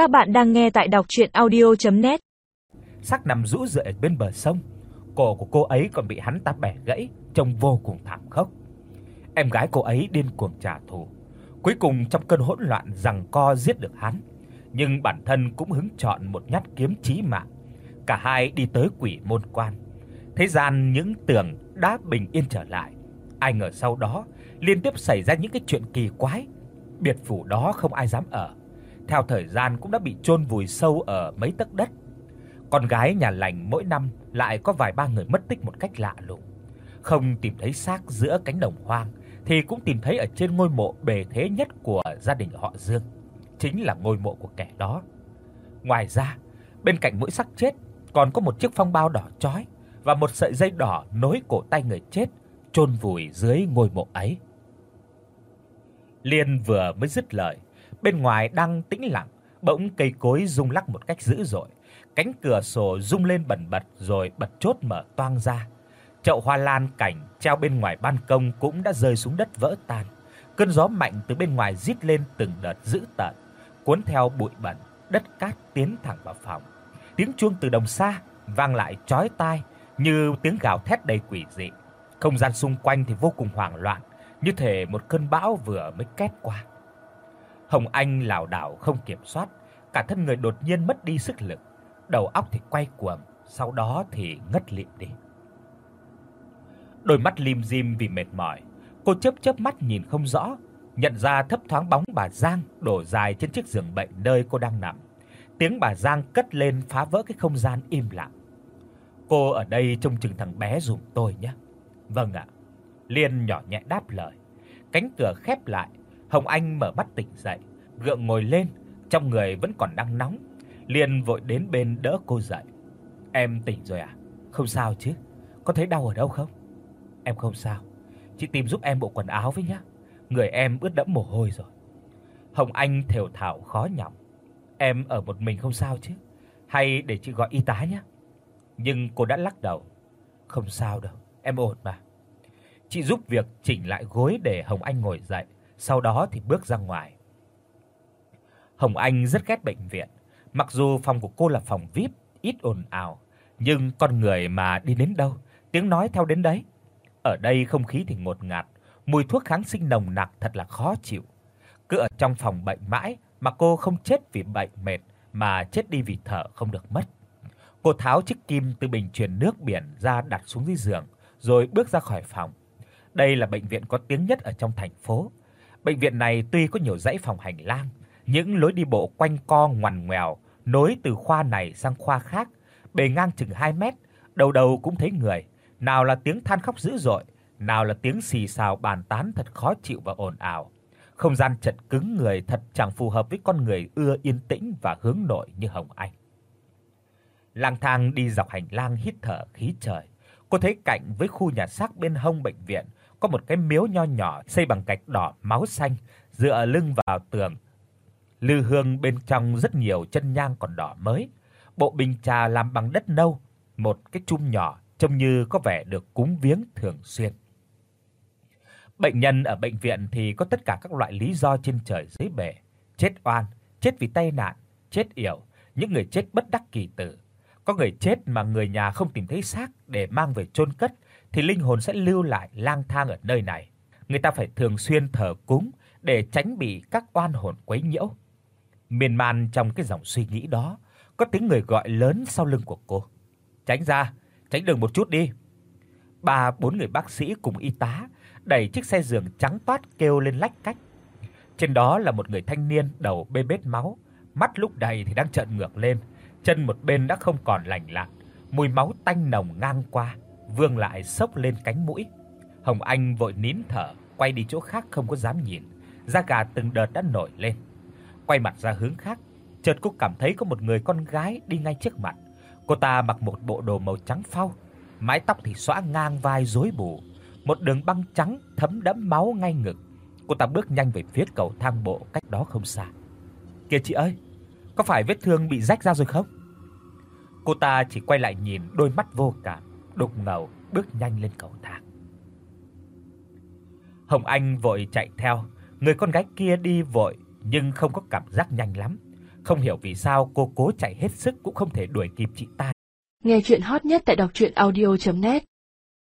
Các bạn đang nghe tại đọc audio net Xác nằm rũ rượi bên bờ sông, cổ của cô ấy còn bị hắn ta bẻ gãy, trông vô cùng thảm khốc. Em gái cô ấy điên cuồng trả thù, cuối cùng trong cơn hỗn loạn giằng co giết được hắn, nhưng bản thân cũng hứng chọn một nhát kiếm chí mạng. Cả hai đi tới Quỷ môn quan. Thế gian những tưởng đã bình yên trở lại, ai ngờ sau đó liên tiếp xảy ra những cái chuyện kỳ quái. Biệt phủ đó không ai dám ở. Theo thời gian cũng đã bị chôn vùi sâu ở mấy tấc đất. Con gái nhà lành mỗi năm lại có vài ba người mất tích một cách lạ lùng. Không tìm thấy xác giữa cánh đồng hoang thì cũng tìm thấy ở trên ngôi mộ bề thế nhất của gia đình họ Dương, chính là ngôi mộ của kẻ đó. Ngoài ra, bên cạnh mỗi xác chết còn có một chiếc phong bao đỏ chói và một sợi dây đỏ nối cổ tay người chết chôn vùi dưới ngôi mộ ấy. Liên vừa mới dứt lời, bên ngoài đang tĩnh lặng, bỗng cây cối rung lắc một cách dữ dội, cánh cửa sổ rung lên bần bật rồi bật chốt mở toang ra. Chậu hoa lan cảnh treo bên ngoài ban công cũng đã rơi xuống đất vỡ tan. Cơn gió mạnh từ bên ngoài rít lên từng đợt dữ tợn, cuốn theo bụi bẩn, đất cát tiến thẳng vào phòng. Tiếng chuông từ đồng xa vang lại chói tai như tiếng gào thét đầy quỷ dị. Không gian xung quanh thì vô cùng hoang loạn, như thể một cơn bão vừa mới két qua. Hồng Anh lảo đảo không kiểm soát, cả thân người đột nhiên mất đi sức lực, đầu óc thì quay cuồng, sau đó thì ngất lịm đi. Đôi mắt lim dim vì mệt mỏi, cô chớp chớp mắt nhìn không rõ, nhận ra thấp thoáng bóng bà Giang đổ dài trên chiếc giường bệnh nơi cô đang nằm. Tiếng bà Giang cất lên phá vỡ cái không gian im lặng. Cô ở đây trông chừng thằng bé giùm tôi nhé. Vâng ạ. Liên nhỏ nhẹ đáp lời. Cánh cửa khép lại, Hồng Anh mở mắt tỉnh dậy, gượng ngồi lên, trong người vẫn còn đang nóng. liền vội đến bên đỡ cô dậy. Em tỉnh rồi à? Không sao chứ? Có thấy đau ở đâu không? Em không sao. Chị tìm giúp em bộ quần áo với nhá. Người em ướt đẫm mồ hôi rồi. Hồng Anh thều thào khó nhọc. Em ở một mình không sao chứ? Hay để chị gọi y tá nhé. Nhưng cô đã lắc đầu. Không sao đâu, em ổn mà. Chị giúp việc chỉnh lại gối để Hồng Anh ngồi dậy, sau đó thì bước ra ngoài. Hồng Anh rất ghét bệnh viện, mặc dù phòng của cô là phòng VIP, ít ồn ào, nhưng con người mà đi đến đâu, tiếng nói theo đến đấy. Ở đây không khí thì ngột ngạt, mùi thuốc kháng sinh nồng nặc thật là khó chịu. Cứ ở trong phòng bệnh mãi mà cô không chết vì bệnh mệt mà chết đi vì thở không được mất. Cô tháo chiếc kim từ bình truyền nước biển ra đặt xuống dưới giường, rồi bước ra khỏi phòng. Đây là bệnh viện có tiếng nhất ở trong thành phố. Bệnh viện này tuy có nhiều dãy phòng hành lang, những lối đi bộ quanh co ngoằn ngoèo nối từ khoa này sang khoa khác, bề ngang chừng 2 mét, đầu đầu cũng thấy người, nào là tiếng than khóc dữ dội, nào là tiếng xì xào bàn tán thật khó chịu và ồn ào. Không gian chật cứng người thật chẳng phù hợp với con người ưa yên tĩnh và hướng nội như Hồng Anh. Lang thang đi dọc hành lang hít thở khí trời, cô thấy cạnh với khu nhà xác bên hông bệnh viện có một cái miếu nho nhỏ xây bằng gạch đỏ máu xanh, dựa lưng vào tường. Lư hương bên trong rất nhiều chân nhang còn đỏ mới. Bộ bình trà làm bằng đất nâu, một cái chum nhỏ trông như có vẻ được cúng viếng thường xuyên. Bệnh nhân ở bệnh viện thì có tất cả các loại lý do trên trời dưới bể, chết oan, chết vì tai nạn, chết yểu, những người chết bất đắc kỳ tử. Có người chết mà người nhà không tìm thấy xác để mang về chôn cất thì linh hồn sẽ lưu lại lang thang ở nơi này. Người ta phải thường xuyên thờ cúng để tránh bị các oan hồn quấy nhiễu. Miên man trong cái dòng suy nghĩ đó, có tiếng người gọi lớn sau lưng của cô. "Tránh ra, tránh đường một chút đi." Ba bốn người bác sĩ cùng y tá đẩy chiếc xe giường trắng toát kêu lên lách cách. Trên đó là một người thanh niên đầu bê bết máu, mắt lúc đầy thì đang trợn ngược lên, chân một bên đã không còn lành lặn, mùi máu tanh nồng ngang qua, vương lại xốc lên cánh mũi. Hồng Anh vội nín thở, quay đi chỗ khác không có dám nhìn, da gà từng đợt đã nổi lên. Quay mặt ra hướng khác, chợt cô cảm thấy có một người con gái đi ngay trước mặt. Cô ta mặc một bộ đồ màu trắng phau, mái tóc thì xõa ngang vai rối bù, một đường băng trắng thấm đẫm máu ngay ngực. Cô ta bước nhanh về phía cầu thang bộ cách đó không xa. "Kìa chị ơi, có phải vết thương bị rách ra rồi không?" Cô ta chỉ quay lại nhìn đôi mắt vô cảm, đục ngầu bước nhanh lên cầu thang. Hồng Anh vội chạy theo, người con gái kia đi vội nhưng không có cảm giác nhanh lắm. Không hiểu vì sao cô cố chạy hết sức cũng không thể đuổi kịp chị ta. Nghe truyện hot nhất tại doctruyenaudio.net